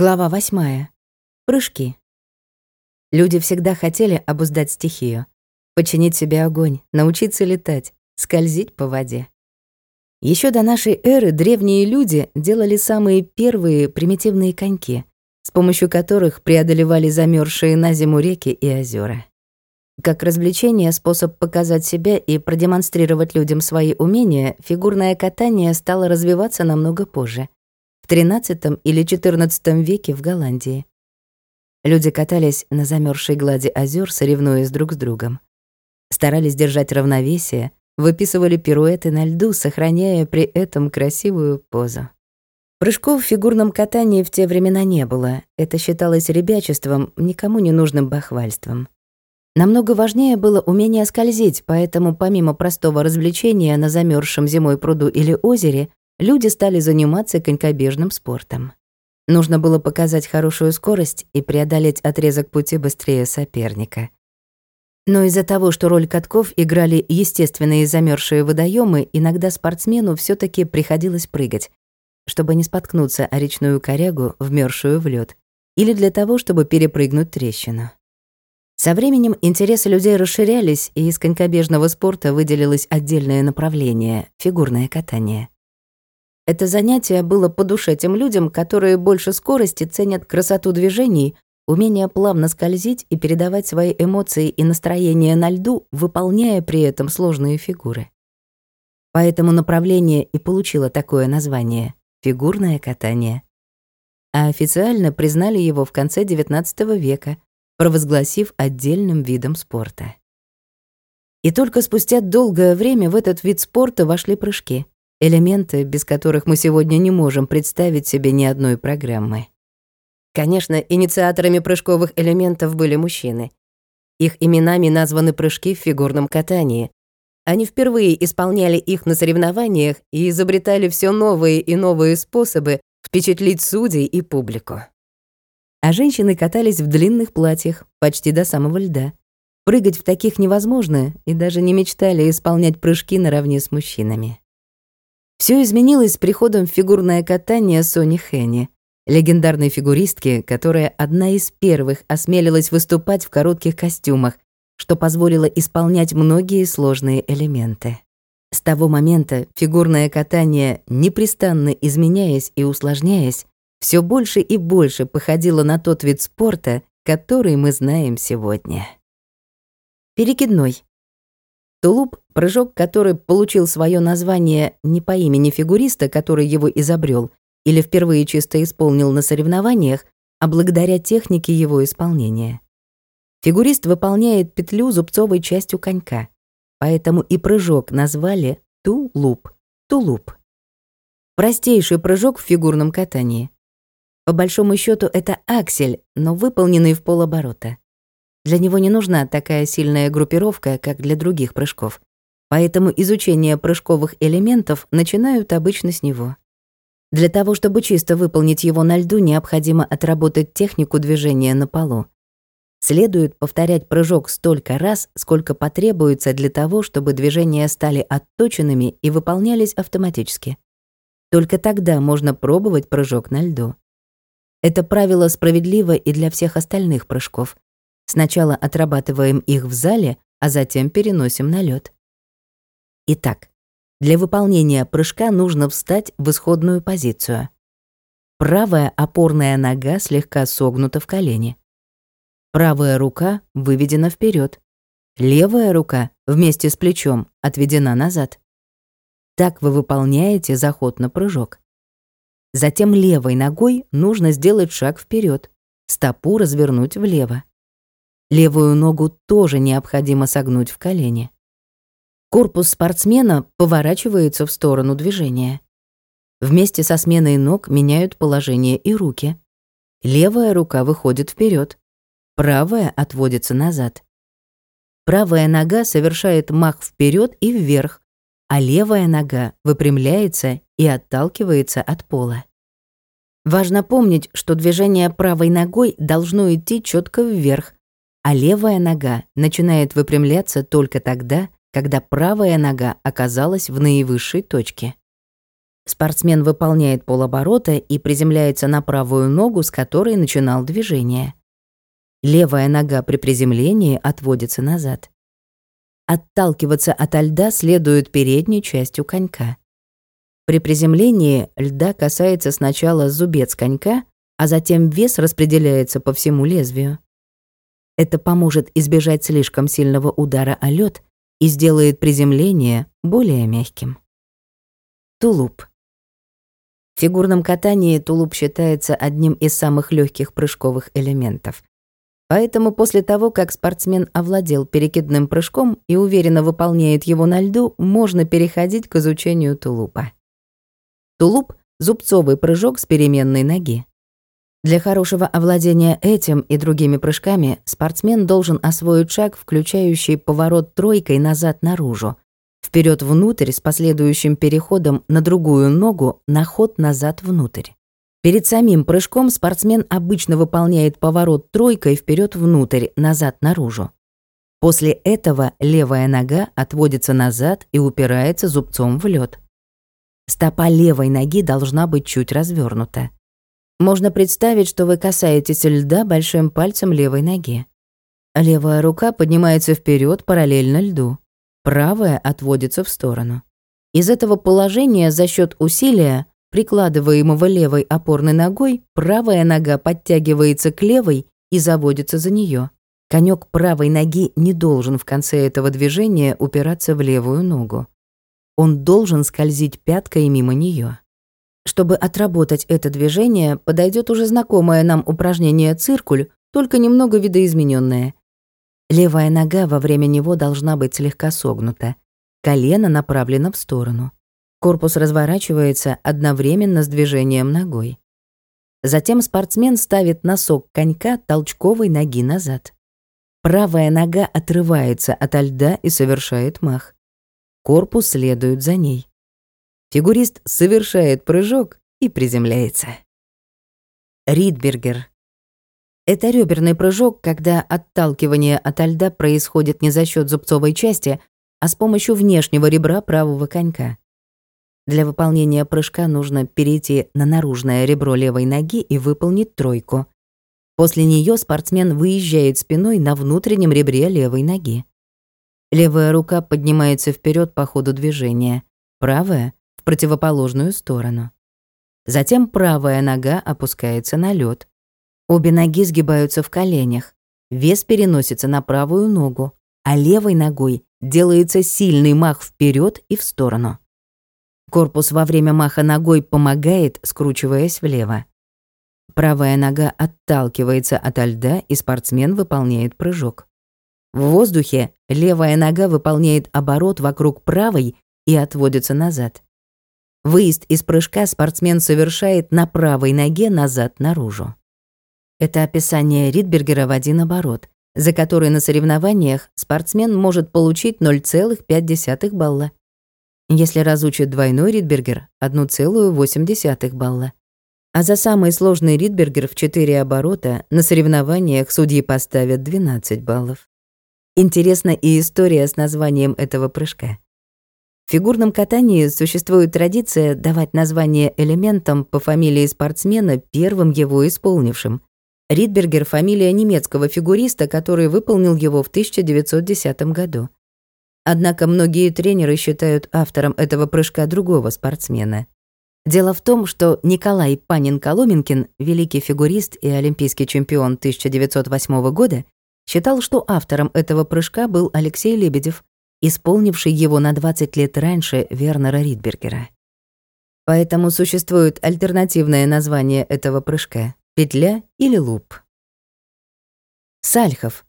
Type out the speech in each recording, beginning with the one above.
Глава восьмая. Прыжки. Люди всегда хотели обуздать стихию, починить себе огонь, научиться летать, скользить по воде. Еще до нашей эры древние люди делали самые первые примитивные коньки, с помощью которых преодолевали замерзшие на зиму реки и озера. Как развлечение, способ показать себя и продемонстрировать людям свои умения, фигурное катание стало развиваться намного позже, в XIII или XIV веке в Голландии. Люди катались на замерзшей глади озер, соревнуясь друг с другом. Старались держать равновесие, выписывали пируэты на льду, сохраняя при этом красивую позу. Прыжков в фигурном катании в те времена не было. Это считалось ребячеством, никому не нужным бахвальством. Намного важнее было умение скользить, поэтому помимо простого развлечения на замерзшем зимой пруду или озере, люди стали заниматься конькобежным спортом. Нужно было показать хорошую скорость и преодолеть отрезок пути быстрее соперника. Но из-за того, что роль катков играли естественные замерзшие водоемы, иногда спортсмену все таки приходилось прыгать, чтобы не споткнуться о речную корягу, вмерзшую в лед, или для того, чтобы перепрыгнуть трещину. Со временем интересы людей расширялись, и из конькобежного спорта выделилось отдельное направление — фигурное катание. Это занятие было по душе тем людям, которые больше скорости ценят красоту движений, умение плавно скользить и передавать свои эмоции и настроение на льду, выполняя при этом сложные фигуры. Поэтому направление и получило такое название — фигурное катание. А официально признали его в конце XIX века, провозгласив отдельным видом спорта. И только спустя долгое время в этот вид спорта вошли прыжки — элементы, без которых мы сегодня не можем представить себе ни одной программы. Конечно, инициаторами прыжковых элементов были мужчины. Их именами названы прыжки в фигурном катании. Они впервые исполняли их на соревнованиях и изобретали все новые и новые способы впечатлить судей и публику. А женщины катались в длинных платьях, почти до самого льда. Прыгать в таких невозможно, и даже не мечтали исполнять прыжки наравне с мужчинами. Все изменилось с приходом в фигурное катание Сони Хенни, легендарной фигуристки, которая одна из первых осмелилась выступать в коротких костюмах, что позволило исполнять многие сложные элементы. С того момента фигурное катание, непрестанно изменяясь и усложняясь, все больше и больше походило на тот вид спорта, который мы знаем сегодня. Перекидной. Тулуп — прыжок, который получил свое название не по имени фигуриста, который его изобрел, или впервые чисто исполнил на соревнованиях, а благодаря технике его исполнения. Фигурист выполняет петлю зубцовой частью конька, поэтому и прыжок назвали тулуп, тулуп. Простейший прыжок в фигурном катании. По большому счету это аксель, но выполненный в полоборота. Для него не нужна такая сильная группировка, как для других прыжков. Поэтому изучение прыжковых элементов начинают обычно с него. Для того, чтобы чисто выполнить его на льду, необходимо отработать технику движения на полу. Следует повторять прыжок столько раз, сколько потребуется для того, чтобы движения стали отточенными и выполнялись автоматически. Только тогда можно пробовать прыжок на льду. Это правило справедливо и для всех остальных прыжков. Сначала отрабатываем их в зале, а затем переносим на лед. Итак, для выполнения прыжка нужно встать в исходную позицию. Правая опорная нога слегка согнута в колени. Правая рука выведена вперед. Левая рука вместе с плечом отведена назад. Так вы выполняете заход на прыжок. Затем левой ногой нужно сделать шаг вперед, стопу развернуть влево. Левую ногу тоже необходимо согнуть в колени. Корпус спортсмена поворачивается в сторону движения. Вместе со сменой ног меняют положение и руки. Левая рука выходит вперед, правая отводится назад. Правая нога совершает мах вперед и вверх, а левая нога выпрямляется и отталкивается от пола. Важно помнить, что движение правой ногой должно идти четко вверх, а левая нога начинает выпрямляться только тогда, когда правая нога оказалась в наивысшей точке. Спортсмен выполняет полоборота и приземляется на правую ногу, с которой начинал движение. Левая нога при приземлении отводится назад. Отталкиваться от льда следует передней частью конька. При приземлении льда касается сначала зубец конька, а затем вес распределяется по всему лезвию. Это поможет избежать слишком сильного удара о лед и сделает приземление более мягким. Тулуп. В фигурном катании тулуп считается одним из самых легких прыжковых элементов. Поэтому после того, как спортсмен овладел перекидным прыжком и уверенно выполняет его на льду, можно переходить к изучению тулупа. Тулуп — зубцовый прыжок с переменной ноги. Для хорошего овладения этим и другими прыжками спортсмен должен освоить шаг, включающий поворот тройкой назад наружу, вперед внутрь с последующим переходом на другую ногу на ход назад внутрь. Перед самим прыжком спортсмен обычно выполняет поворот тройкой вперед внутрь, назад наружу. После этого левая нога отводится назад и упирается зубцом в лед. Стопа левой ноги должна быть чуть развернута. Можно представить, что вы касаетесь льда большим пальцем левой ноги. Левая рука поднимается вперед параллельно льду. Правая отводится в сторону. Из этого положения за счет усилия, прикладываемого левой опорной ногой, правая нога подтягивается к левой и заводится за нее. Конек правой ноги не должен в конце этого движения упираться в левую ногу. Он должен скользить пяткой мимо нее. Чтобы отработать это движение, подойдет уже знакомое нам упражнение «циркуль», только немного видоизмененное. Левая нога во время него должна быть слегка согнута. Колено направлено в сторону. Корпус разворачивается одновременно с движением ногой. Затем спортсмен ставит носок конька толчковой ноги назад. Правая нога отрывается от льда и совершает мах. Корпус следует за ней. Фигурист совершает прыжок и приземляется. Ридбергер. Это реберный прыжок, когда отталкивание от льда происходит не за счет зубцовой части, а с помощью внешнего ребра правого конька. Для выполнения прыжка нужно перейти на наружное ребро левой ноги и выполнить тройку. После нее спортсмен выезжает спиной на внутреннем ребре левой ноги. Левая рука поднимается вперед по ходу движения, правая противоположную сторону. Затем правая нога опускается на лед. Обе ноги сгибаются в коленях. Вес переносится на правую ногу, а левой ногой делается сильный мах вперед и в сторону. Корпус во время маха ногой помогает, скручиваясь влево. Правая нога отталкивается от льда, и спортсмен выполняет прыжок. В воздухе левая нога выполняет оборот вокруг правой и отводится назад. Выезд из прыжка спортсмен совершает на правой ноге назад наружу. Это описание Ридбергера в один оборот, за который на соревнованиях спортсмен может получить 0,5 балла. Если разучит двойной Ридбергер — 1,8 балла. А за самый сложный Ридбергер в 4 оборота на соревнованиях судьи поставят 12 баллов. Интересна и история с названием этого прыжка. В фигурном катании существует традиция давать название элементам по фамилии спортсмена, первым его исполнившим. Ридбергер — фамилия немецкого фигуриста, который выполнил его в 1910 году. Однако многие тренеры считают автором этого прыжка другого спортсмена. Дело в том, что Николай Панин-Коломенкин, великий фигурист и олимпийский чемпион 1908 года, считал, что автором этого прыжка был Алексей Лебедев, исполнивший его на 20 лет раньше Вернера Ридбергера. Поэтому существует альтернативное название этого прыжка — петля или луп. Сальхов.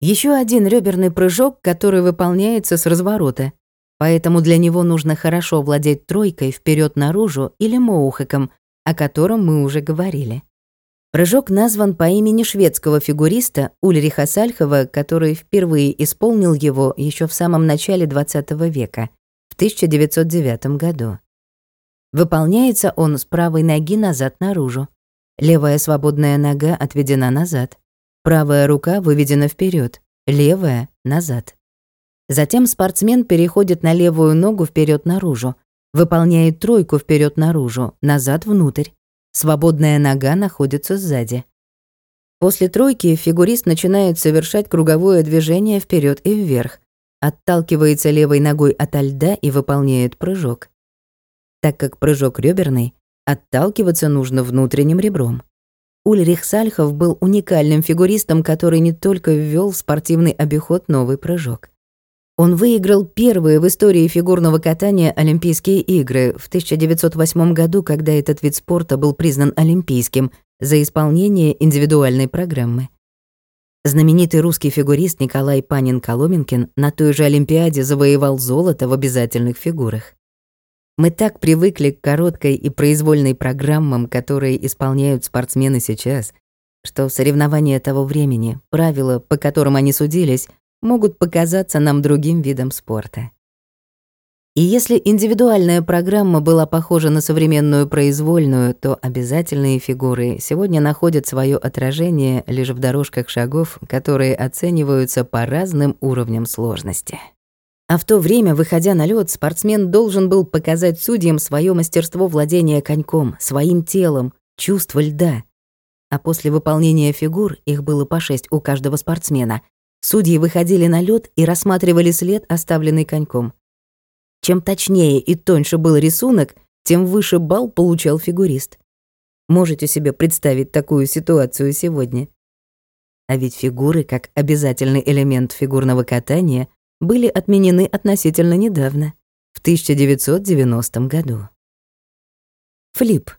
Еще один реберный прыжок, который выполняется с разворота, поэтому для него нужно хорошо владеть тройкой вперед наружу или моухеком, о котором мы уже говорили. Прыжок назван по имени шведского фигуриста Ульриха Сальхова, который впервые исполнил его еще в самом начале XX века, в 1909 году. Выполняется он с правой ноги назад наружу. Левая свободная нога отведена назад. Правая рука выведена вперед, левая — назад. Затем спортсмен переходит на левую ногу вперед наружу, выполняет тройку вперед наружу, назад внутрь. Свободная нога находится сзади. После тройки фигурист начинает совершать круговое движение вперед и вверх, отталкивается левой ногой от льда и выполняет прыжок. Так как прыжок реберный, отталкиваться нужно внутренним ребром. Ульрих Сальхов был уникальным фигуристом, который не только ввел в спортивный обиход новый прыжок. Он выиграл первые в истории фигурного катания Олимпийские игры в 1908 году, когда этот вид спорта был признан олимпийским за исполнение индивидуальной программы. Знаменитый русский фигурист Николай Панин-Коломенкин на той же Олимпиаде завоевал золото в обязательных фигурах. Мы так привыкли к короткой и произвольной программам, которые исполняют спортсмены сейчас, что соревнования того времени, правила, по которым они судились, могут показаться нам другим видом спорта. И если индивидуальная программа была похожа на современную произвольную, то обязательные фигуры сегодня находят свое отражение лишь в дорожках шагов, которые оцениваются по разным уровням сложности. А в то время, выходя на лед, спортсмен должен был показать судьям свое мастерство владения коньком, своим телом, чувство льда. А после выполнения фигур, их было по шесть у каждого спортсмена, Судьи выходили на лед и рассматривали след, оставленный коньком. Чем точнее и тоньше был рисунок, тем выше балл получал фигурист. Можете себе представить такую ситуацию сегодня? А ведь фигуры, как обязательный элемент фигурного катания, были отменены относительно недавно, в 1990 году. Флип.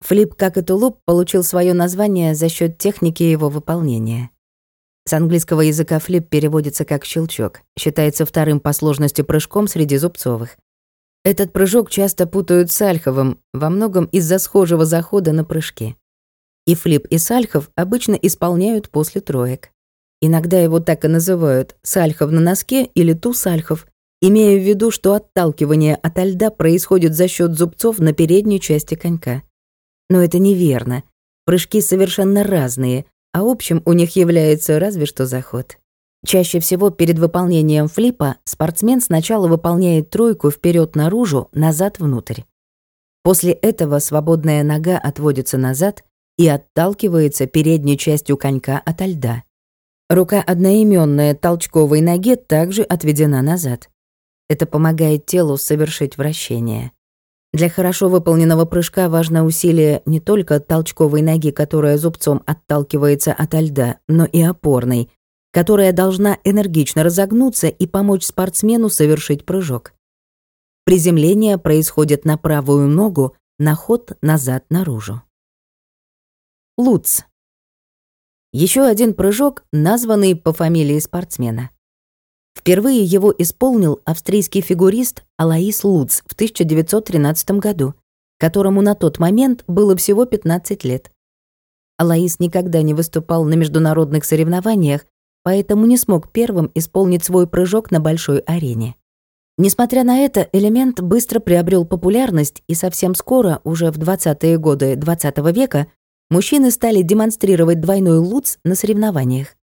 Флип, как и тулуп, получил свое название за счет техники его выполнения. С английского языка флип переводится как «щелчок», считается вторым по сложности прыжком среди зубцовых. Этот прыжок часто путают с альховым, во многом из-за схожего захода на прыжки. И флип, и сальхов обычно исполняют после троек. Иногда его так и называют «сальхов на носке» или «ту-сальхов», имея в виду, что отталкивание от льда происходит за счет зубцов на передней части конька. Но это неверно. Прыжки совершенно разные, а общим у них является разве что заход. Чаще всего перед выполнением флипа спортсмен сначала выполняет тройку вперед наружу, назад внутрь. После этого свободная нога отводится назад и отталкивается передней частью конька от льда. Рука одноименная толчковой ноге также отведена назад. Это помогает телу совершить вращение. Для хорошо выполненного прыжка важно усилие не только толчковой ноги, которая зубцом отталкивается от льда, но и опорной, которая должна энергично разогнуться и помочь спортсмену совершить прыжок. Приземление происходит на правую ногу, на ход назад наружу. Луц. Еще один прыжок, названный по фамилии спортсмена. Впервые его исполнил австрийский фигурист Алаис Луц в 1913 году, которому на тот момент было всего 15 лет. Алаис никогда не выступал на международных соревнованиях, поэтому не смог первым исполнить свой прыжок на большой арене. Несмотря на это, элемент быстро приобрел популярность, и совсем скоро, уже в 20-е годы XX -го века, мужчины стали демонстрировать двойной луц на соревнованиях.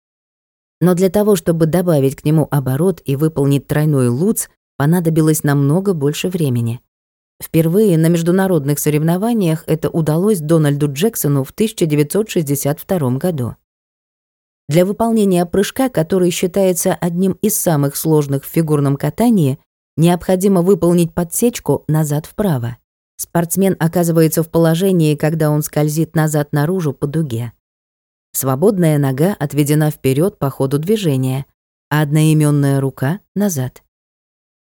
Но для того, чтобы добавить к нему оборот и выполнить тройной луц, понадобилось намного больше времени. Впервые на международных соревнованиях это удалось Дональду Джексону в 1962 году. Для выполнения прыжка, который считается одним из самых сложных в фигурном катании, необходимо выполнить подсечку назад вправо. Спортсмен оказывается в положении, когда он скользит назад наружу по дуге. Свободная нога отведена вперед по ходу движения, а одноименная рука — назад.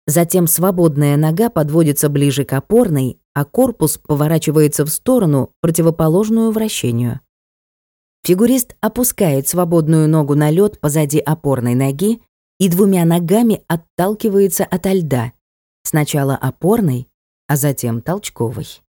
Затем свободная нога подводится ближе к опорной, а корпус поворачивается в сторону, противоположную вращению. Фигурист опускает свободную ногу на лед позади опорной ноги и двумя ногами отталкивается от льда, сначала опорной, а затем толчковой.